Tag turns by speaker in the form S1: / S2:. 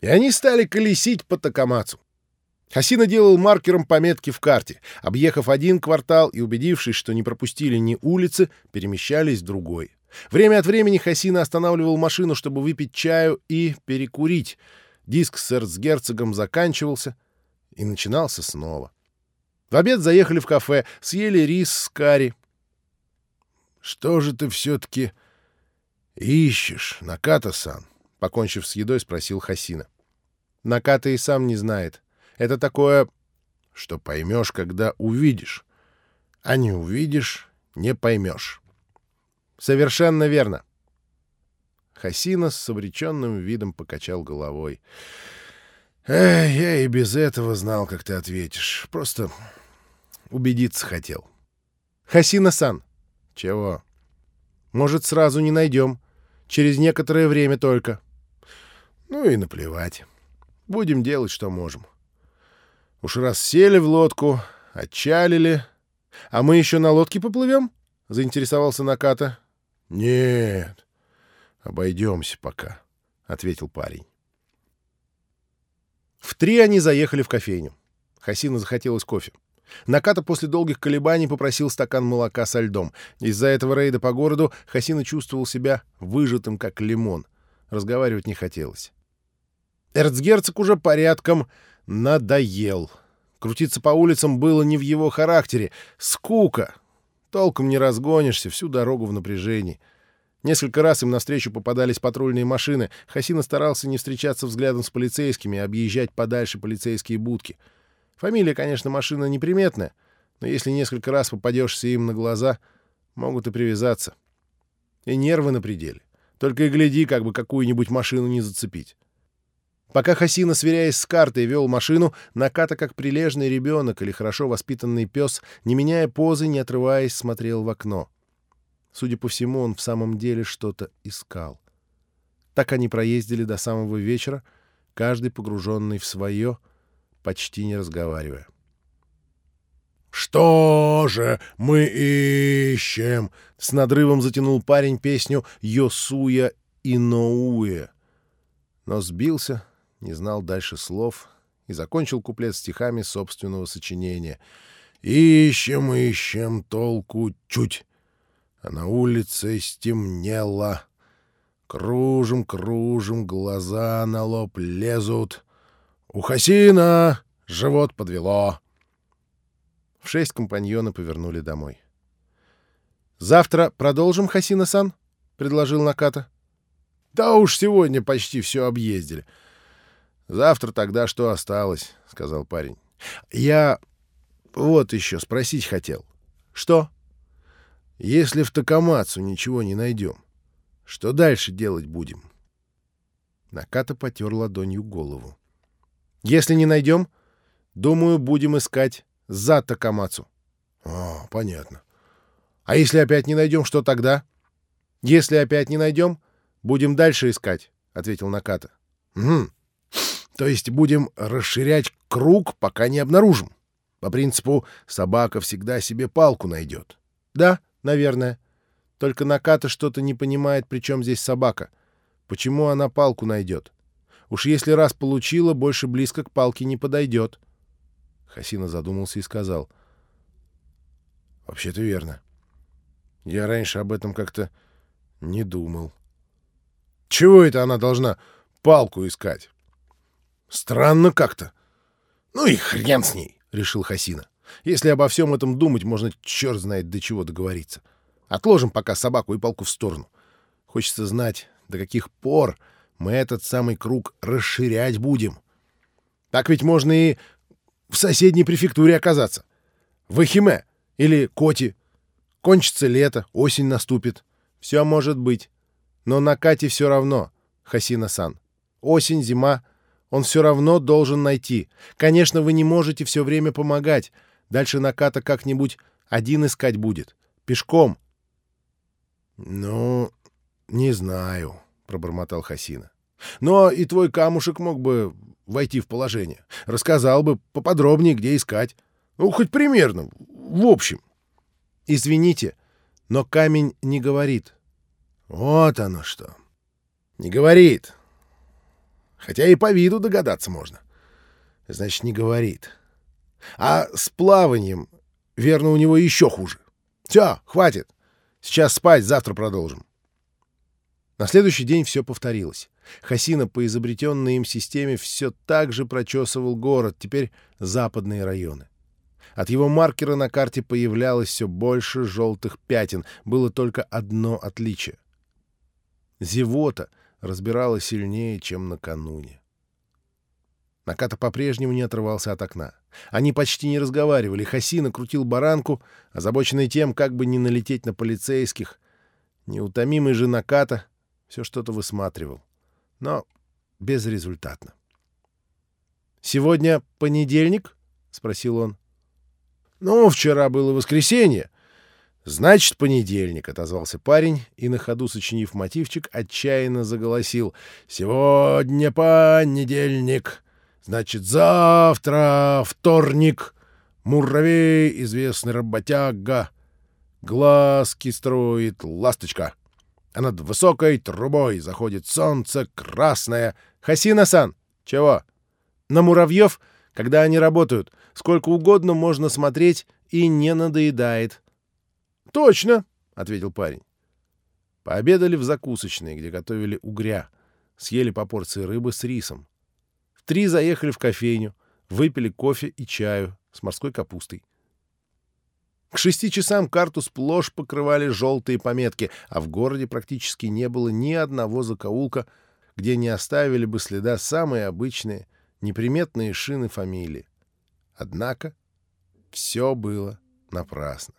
S1: И они стали колесить по Такамацу. Хасина делал маркером пометки в карте. Объехав один квартал и убедившись, что не пропустили ни улицы, перемещались в другой. Время от времени Хасина останавливал машину, чтобы выпить чаю и перекурить. Диск с эрцгерцогом заканчивался и начинался снова. В обед заехали в кафе, съели рис с карри. — Что же ты все-таки ищешь, Наката-сан? — покончив с едой, спросил Хасина. — Наката и сам не знает. Это такое, что поймешь, когда увидишь. А не увидишь — не поймешь. — Совершенно верно. Хасина с обреченным видом покачал головой. — Эх, я и без этого знал, как ты ответишь. Просто убедиться хотел. — Хасина-сан. — Чего? — Может, сразу не найдем. Через некоторое время только. — Ну и наплевать. Будем делать, что можем. — Уж раз сели в лодку, отчалили. — А мы еще на лодке поплывем? — заинтересовался Наката. — Нет, обойдемся пока, — ответил парень. В три они заехали в кофейню. Хасина захотелось кофе. Наката после долгих колебаний попросил стакан молока со льдом. Из-за этого рейда по городу Хасина чувствовал себя выжатым, как лимон. Разговаривать не хотелось. Эрцгерцог уже порядком надоел. Крутиться по улицам было не в его характере. Скука. Толком не разгонишься, всю дорогу в напряжении. Несколько раз им навстречу попадались патрульные машины. Хасина старался не встречаться взглядом с полицейскими, а объезжать подальше полицейские будки. Фамилия, конечно, машина неприметная, но если несколько раз попадешься им на глаза, могут и привязаться. И нервы на пределе. Только и гляди, как бы какую-нибудь машину не зацепить. Пока Хасина, сверяясь с картой, вел машину, Наката, как прилежный ребенок или хорошо воспитанный пес, не меняя позы, не отрываясь, смотрел в окно. Судя по всему, он в самом деле что-то искал. Так они проездили до самого вечера, каждый погруженный в свое, почти не разговаривая. «Что же мы ищем?» — с надрывом затянул парень песню «Йосуя Иноуэ». Но сбился, не знал дальше слов и закончил куплет стихами собственного сочинения. «Ищем, ищем толку чуть, а на улице стемнело. Кружим, кружим, глаза на лоб лезут. У Хасина живот подвело». В шесть компаньоны повернули домой. «Завтра продолжим, Хасина-сан?» — предложил Наката. «Да уж сегодня почти все объездили. Завтра тогда что осталось, — сказал парень. — Я вот еще спросить хотел. — Что? — Если в Токомацу ничего не найдем, что дальше делать будем? Наката потер ладонью голову. — Если не найдем, думаю, будем искать за Токомацу. — О, понятно. — А если опять не найдем, что тогда? — Если опять не найдем, будем дальше искать, — ответил Наката. — Угу. То есть будем расширять круг, пока не обнаружим. По принципу «собака всегда себе палку найдет». Да, наверное. Только Наката что-то не понимает, при чем здесь собака. Почему она палку найдет? Уж если раз получила, больше близко к палке не подойдет. Хасина задумался и сказал. Вообще-то верно. Я раньше об этом как-то не думал. Чего это она должна палку искать? Странно как-то. Ну и хрен с ней, решил Хасина. Если обо всем этом думать, можно черт знает до чего договориться. Отложим пока собаку и палку в сторону. Хочется знать, до каких пор мы этот самый круг расширять будем. Так ведь можно и в соседней префектуре оказаться. В Эхиме или Коти. Кончится лето, осень наступит. Все может быть. Но на Кате все равно, Хасина-сан. Осень, зима — он все равно должен найти. Конечно, вы не можете все время помогать. Дальше наката как-нибудь один искать будет. Пешком. — Ну, не знаю, — пробормотал Хасина. — Но и твой камушек мог бы войти в положение. Рассказал бы поподробнее, где искать. Ну, хоть примерно, в общем. — Извините, но камень не говорит. — Вот оно что. — Не говорит. Хотя и по виду догадаться можно. Значит, не говорит. А с плаванием, верно, у него еще хуже. Все, хватит. Сейчас спать, завтра продолжим. На следующий день все повторилось. Хасина по изобретенной им системе все так же прочесывал город, теперь западные районы. От его маркера на карте появлялось все больше желтых пятен. Было только одно отличие. Зевота разбирала сильнее, чем накануне. Наката по-прежнему не отрывался от окна. Они почти не разговаривали. Хасина крутил баранку, озабоченный тем, как бы не налететь на полицейских. Неутомимый же Наката все что-то высматривал. Но безрезультатно. «Сегодня понедельник?» — спросил он. «Ну, вчера было воскресенье. Значит, понедельник», — отозвался парень и, на ходу сочинив мотивчик, отчаянно заголосил. «Сегодня понедельник. Значит, завтра вторник. Муравей, известный работяга. Глазки строит ласточка. А над высокой трубой заходит солнце красное. Хасина-сан! Чего? На муравьев, когда они работают, сколько угодно можно смотреть и не надоедает. — Точно, — ответил парень. Пообедали в закусочной, где готовили угря. Съели по порции рыбы с рисом. В три заехали в кофейню, выпили кофе и чаю с морской капустой. К шести часам карту сплошь покрывали желтые пометки, а в городе практически не было ни одного закоулка, где не оставили бы следа самые обычные, неприметные шины фамилии. Однако все было напрасно.